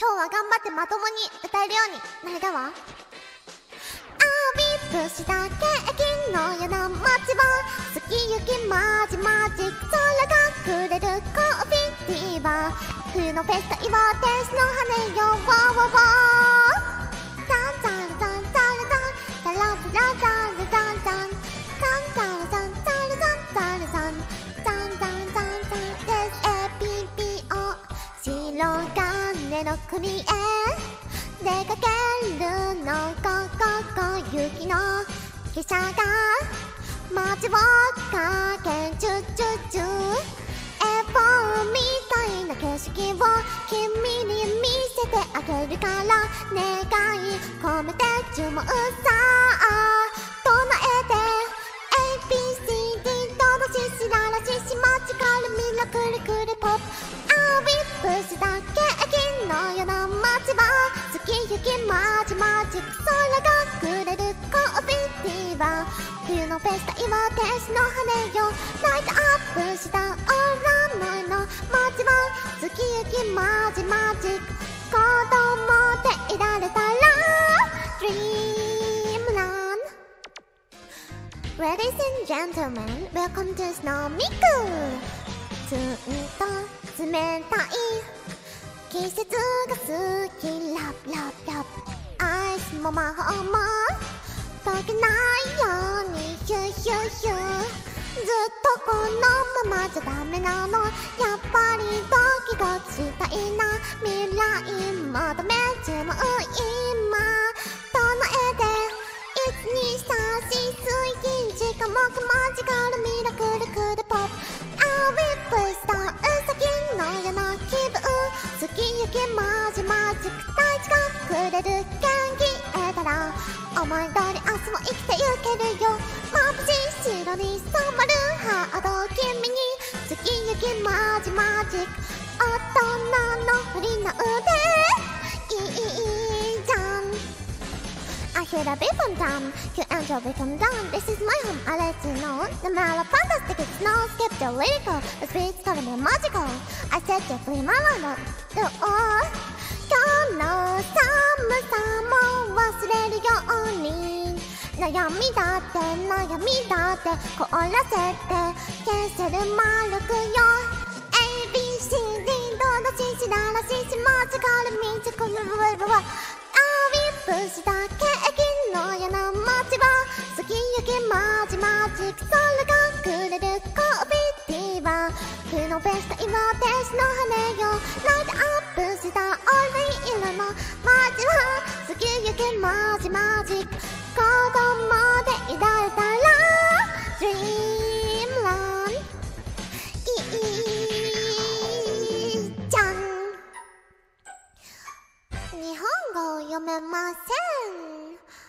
今日は頑張ってまともに歌えるようになれたわ。アービップしたケーキのような街は好き行きまじまじ空がくれるコーヒーティーバー冬のフェスタ岩天使の羽よわわわ金の国へ出かけるのこここ雪の汽車が街を駆けチュチュチュエフォみたいな景色を君に見せてあげるから。願い込めて注文さ唱えて ABCD どのししら。ら。ししマジカルミラクルクルポップアビップスだケき行きまじまじ空がくれるコーヒーティーバー冬のフェスタ岩天使の羽よ。ライトアップしたオーラ前の街は好き行きまじまじ子供でいられたら。Dreamland Ladies and gentlemen, welcome to Snow Miku! ずんと冷たい。季節が好きラブラブラブアイスも魔法も溶けないようにヒューヒューヒューずっとこのままじゃダメなのやっぱりドキドキしたいな未来求め注文今唱えて123し水銀時間もくマジカルミラクルクル気分好き行きまじまじく大地がくれる元気得たら思い通り明日も生きてゆけるよ。眩しい白に染まるハード君に。好き行きまじまじ大人のふりな腕。I hear the beat from town, you enjoy it from down. This is my home, I let you know. The mellow fantastic, it's no skip the lyrical. The speed's gonna be magical. I said you free my mind, the all. 今日の寒さも忘れるように悩みだって悩みだって凍らせて消せる魔力よのフェスタ今天使の羽よライトアップした。オレン色の街は好き行きまじまじ。子供でいられたら Dreamland いいじゃん日本語を読めません。